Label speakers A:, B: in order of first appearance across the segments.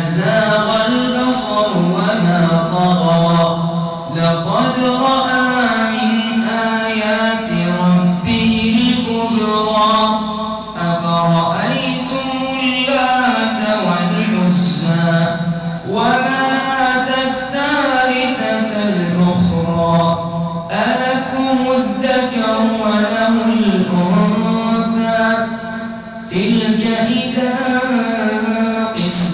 A: زاغ البصر وما طغى. لقد رأى من آيات ربه الكبرى. أفرأيتم اللات والعزى ومات الثالثة الأخرى. ألكم الذكر وله الأنثى. تلك إذا قسمة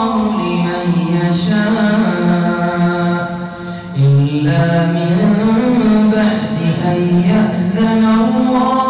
A: amor.